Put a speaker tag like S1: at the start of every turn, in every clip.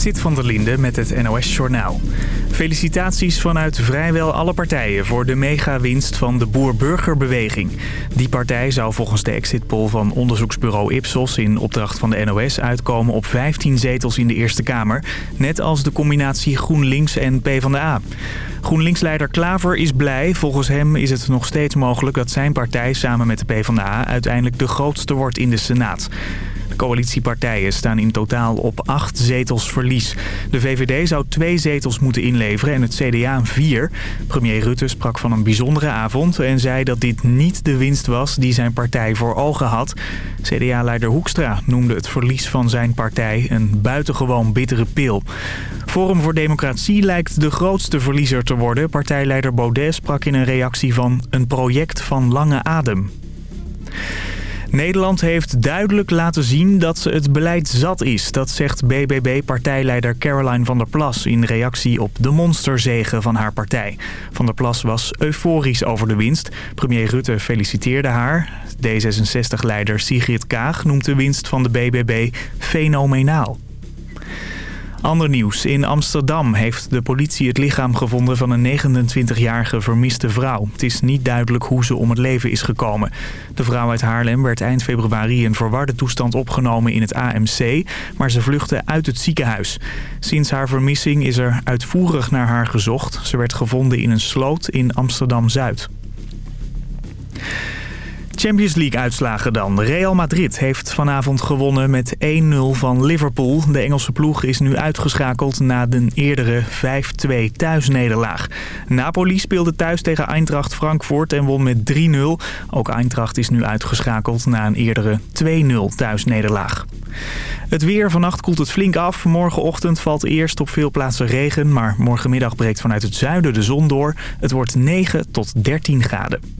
S1: Sit van der Linde met het NOS-journaal. Felicitaties vanuit vrijwel alle partijen voor de megawinst van de Boer-Burgerbeweging. Die partij zou volgens de exit poll van onderzoeksbureau Ipsos in opdracht van de NOS uitkomen op 15 zetels in de Eerste Kamer. Net als de combinatie GroenLinks en PvdA. GroenLinks-leider Klaver is blij. Volgens hem is het nog steeds mogelijk dat zijn partij samen met de PvdA uiteindelijk de grootste wordt in de Senaat coalitiepartijen staan in totaal op acht zetels verlies. De VVD zou twee zetels moeten inleveren en het CDA vier. Premier Rutte sprak van een bijzondere avond en zei dat dit niet de winst was die zijn partij voor ogen had. CDA-leider Hoekstra noemde het verlies van zijn partij een buitengewoon bittere pil. Forum voor Democratie lijkt de grootste verliezer te worden. Partijleider Baudet sprak in een reactie van een project van lange adem. Nederland heeft duidelijk laten zien dat ze het beleid zat is. Dat zegt BBB-partijleider Caroline van der Plas in reactie op de monsterzegen van haar partij. Van der Plas was euforisch over de winst. Premier Rutte feliciteerde haar. D66-leider Sigrid Kaag noemt de winst van de BBB fenomenaal. Ander nieuws. In Amsterdam heeft de politie het lichaam gevonden van een 29-jarige vermiste vrouw. Het is niet duidelijk hoe ze om het leven is gekomen. De vrouw uit Haarlem werd eind februari in verwarde toestand opgenomen in het AMC, maar ze vluchtte uit het ziekenhuis. Sinds haar vermissing is er uitvoerig naar haar gezocht. Ze werd gevonden in een sloot in Amsterdam-Zuid. Champions League uitslagen dan. Real Madrid heeft vanavond gewonnen met 1-0 van Liverpool. De Engelse ploeg is nu uitgeschakeld na de eerdere 5-2 thuisnederlaag. Napoli speelde thuis tegen Eintracht Frankfurt en won met 3-0. Ook Eintracht is nu uitgeschakeld na een eerdere 2-0 thuisnederlaag. Het weer. Vannacht koelt het flink af. Morgenochtend valt eerst op veel plaatsen regen. Maar morgenmiddag breekt vanuit het zuiden de zon door. Het wordt 9 tot 13 graden.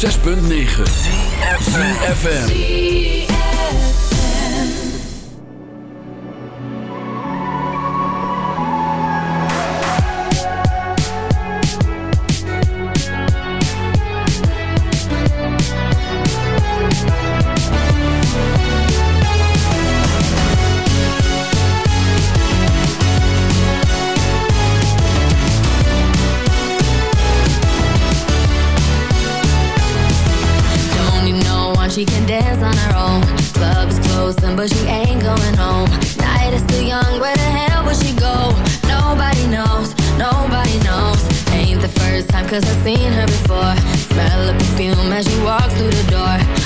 S2: 6.9 Cause I've seen her before. Smell her perfume as she walks through the door.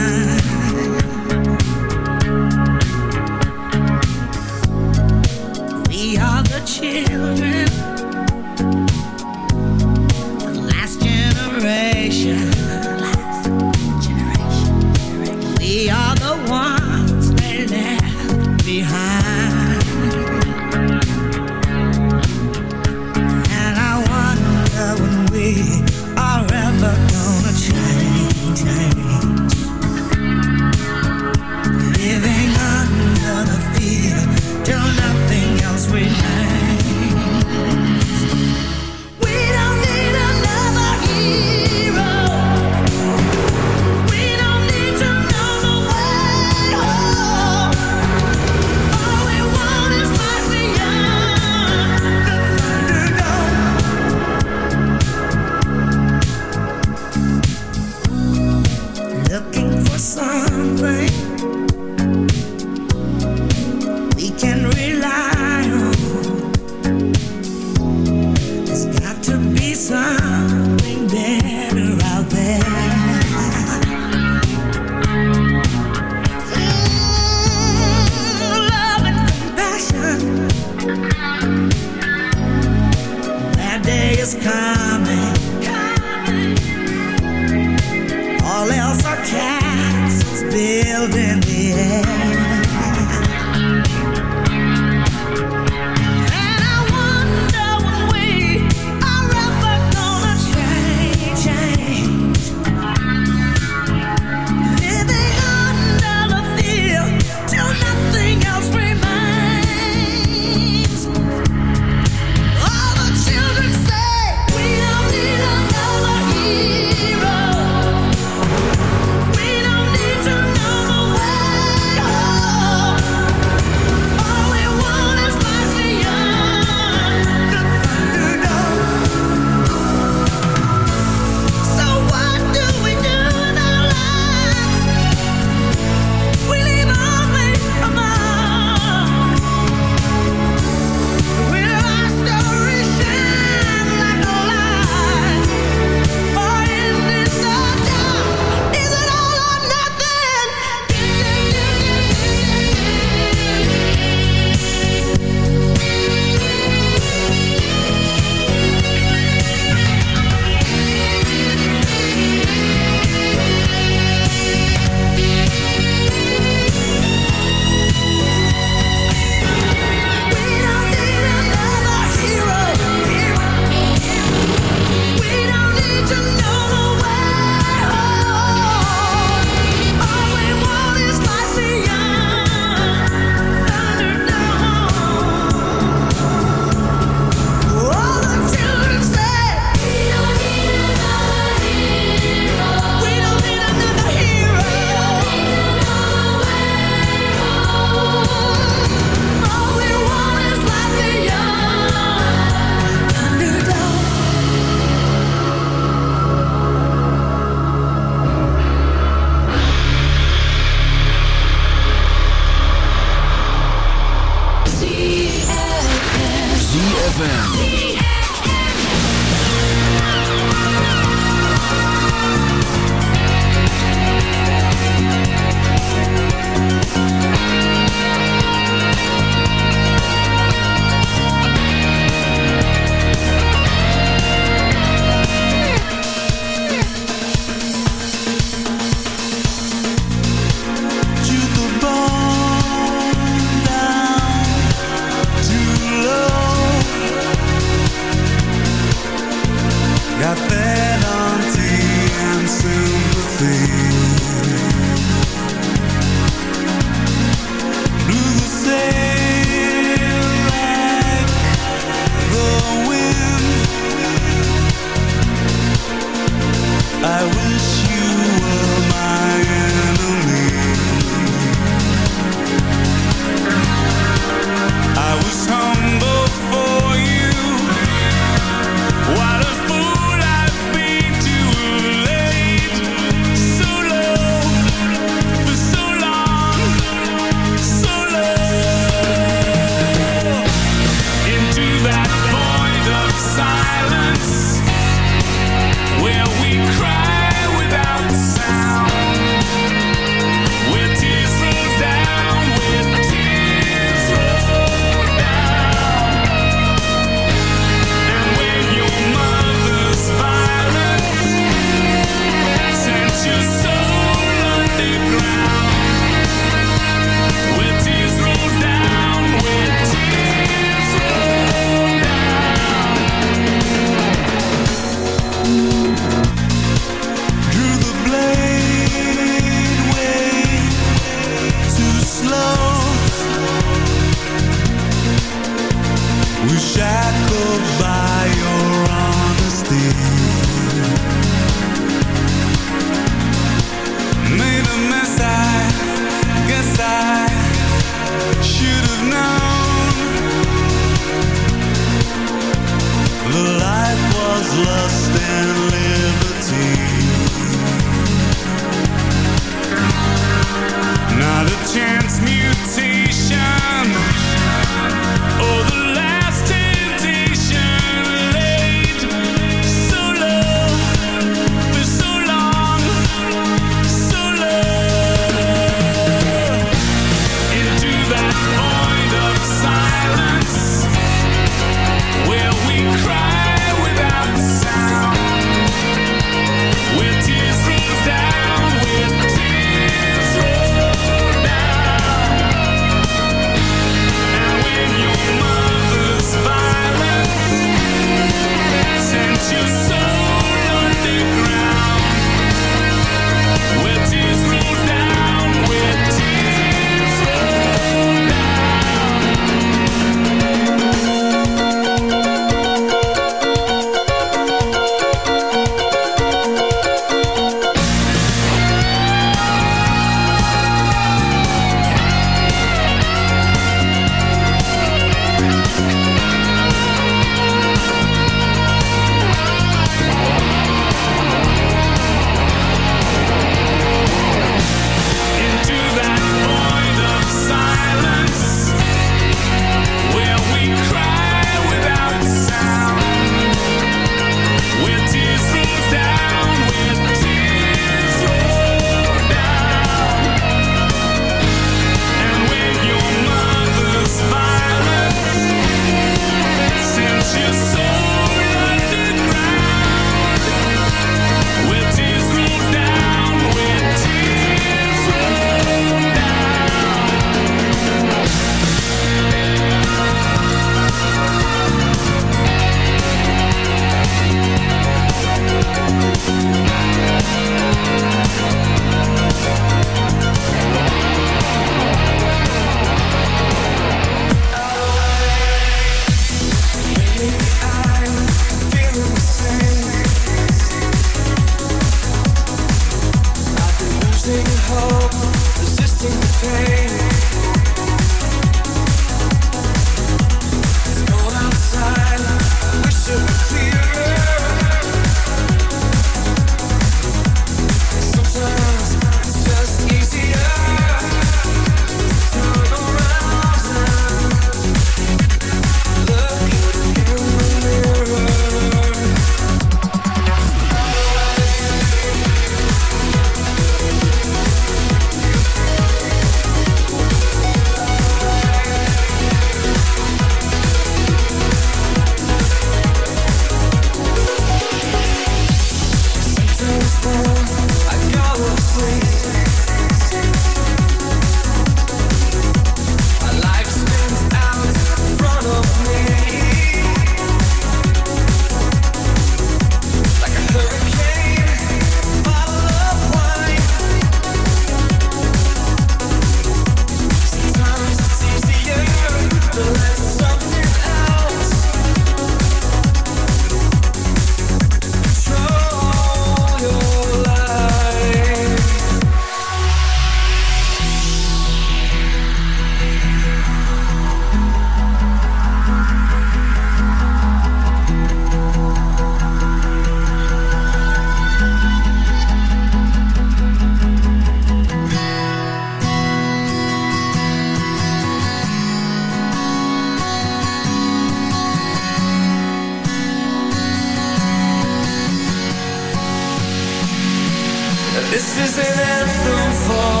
S3: This is an anthem for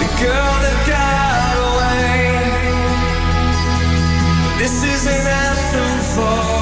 S3: the girl that got away. This is an anthem for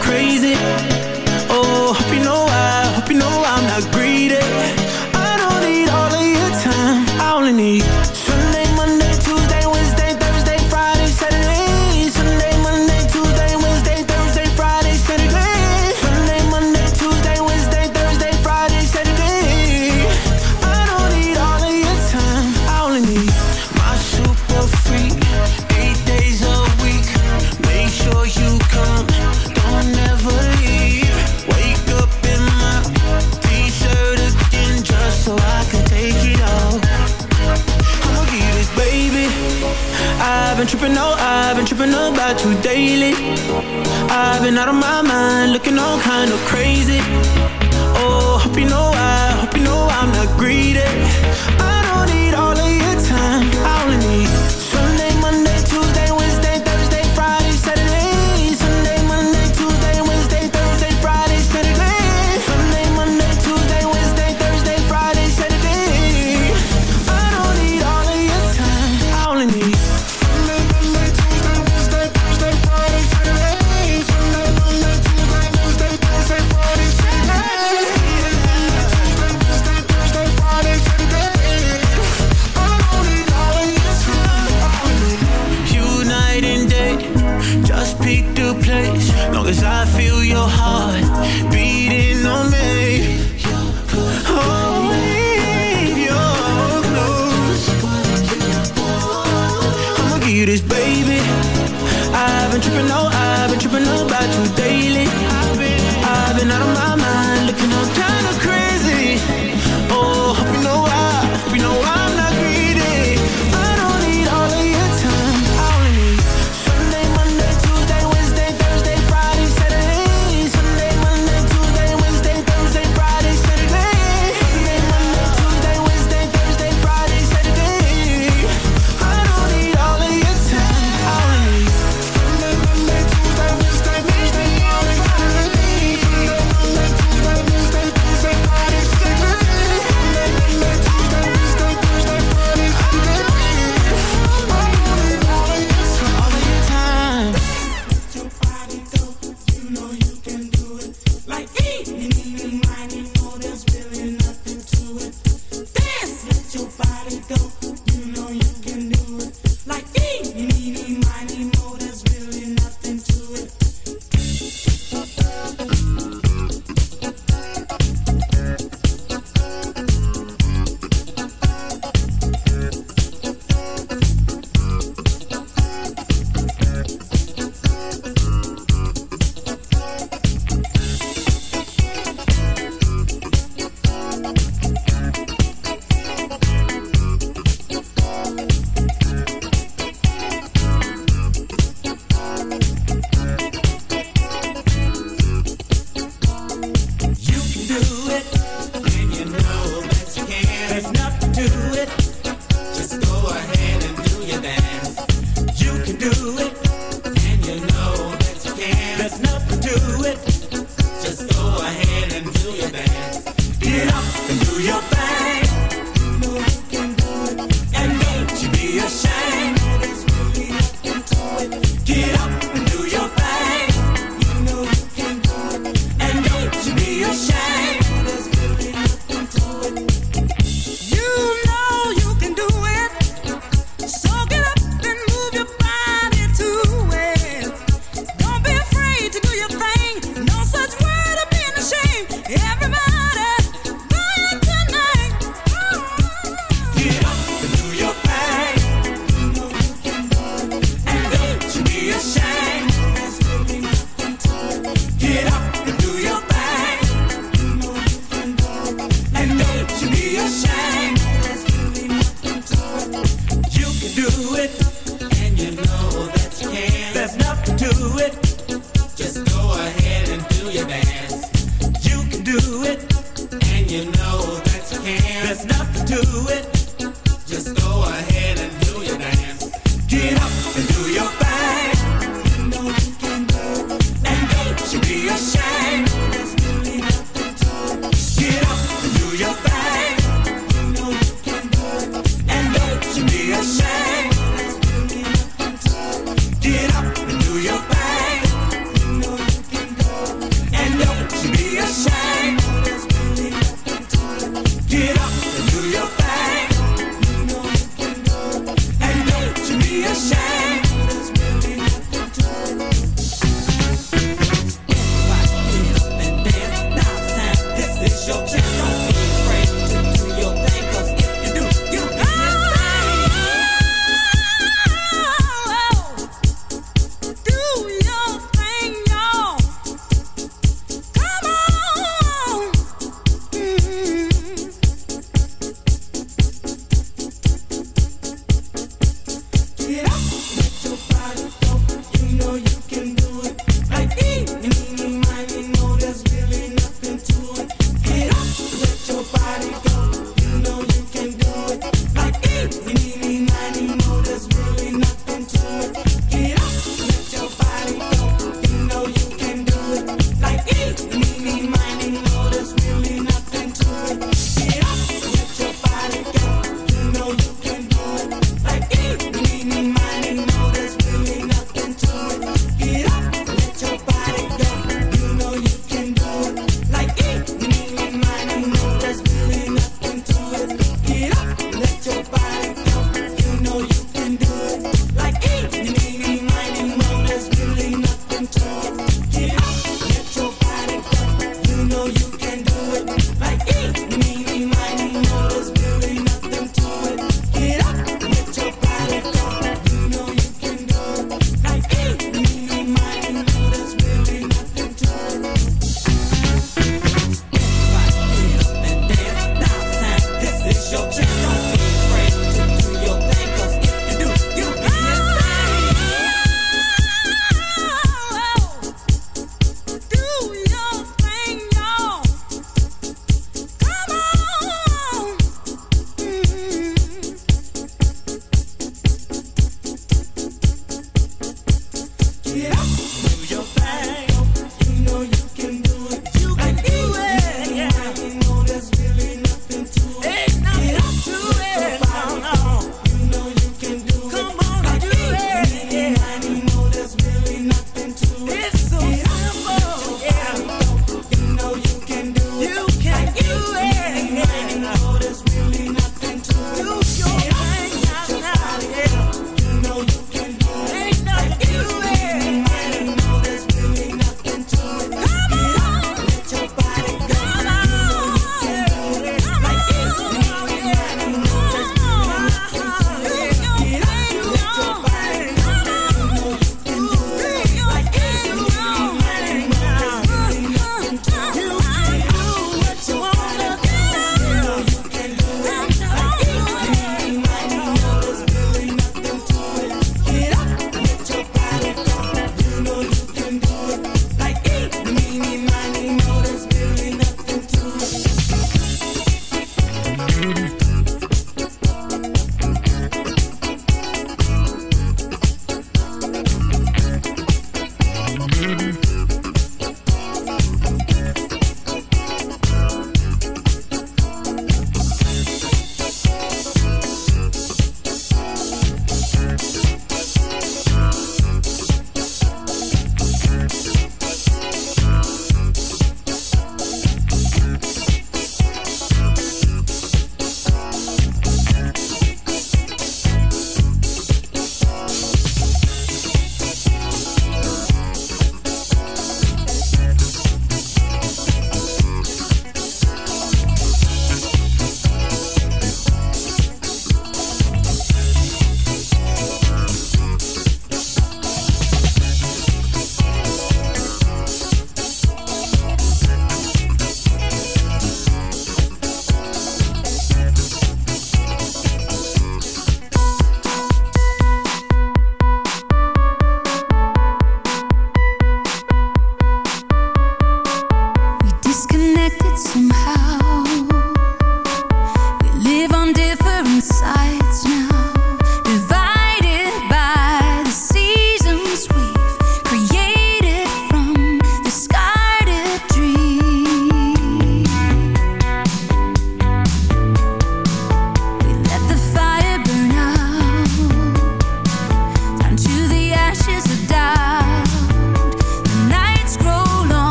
S3: crazy. out of my mind, looking all kind of crazy. Oh, hope you know I, hope you know I'm not greedy.
S4: do it. Yeah.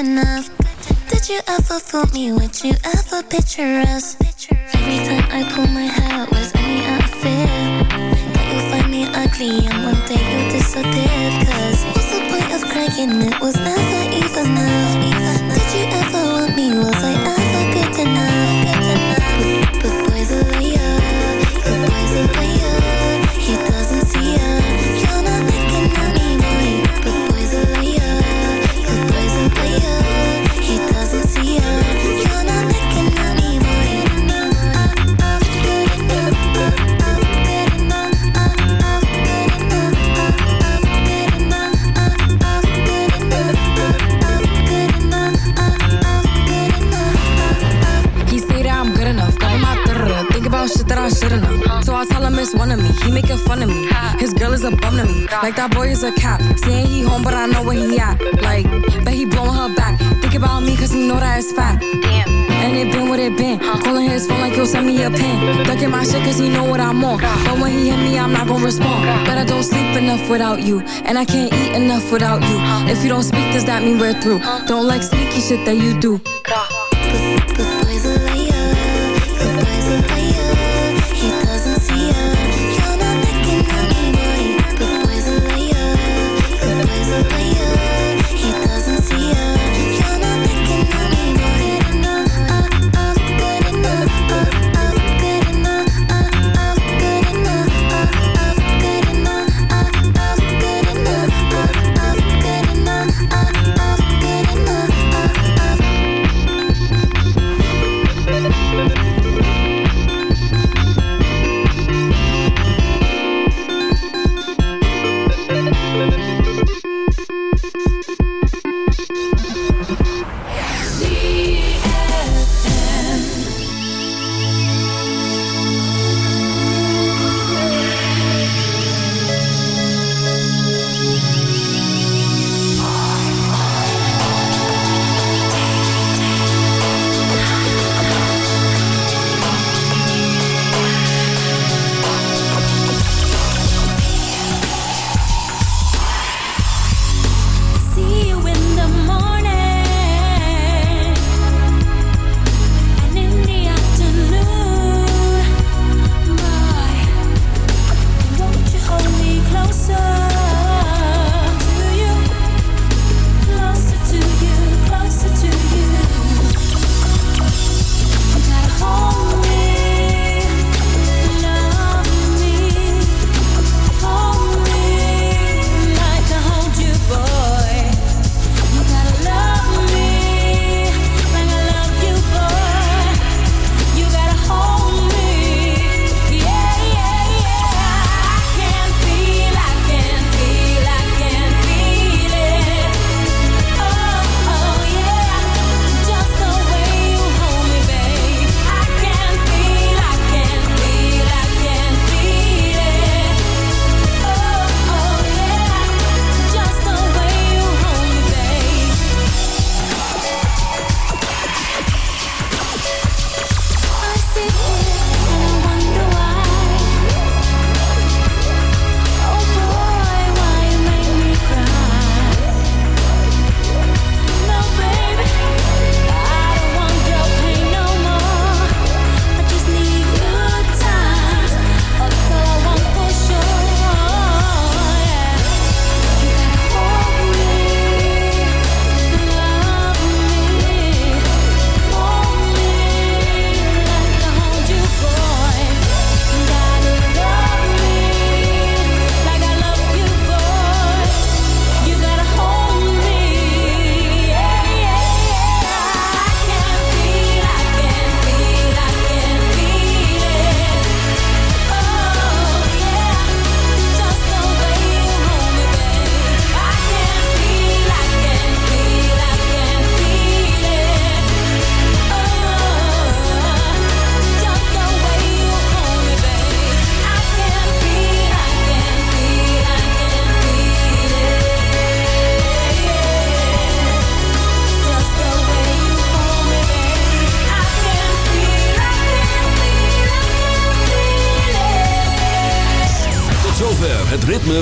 S4: enough. Did you ever fool me? Would you ever picture us?
S5: without you And I can't eat enough without you If you don't speak, does that mean we're through? Don't like sneaky shit that you do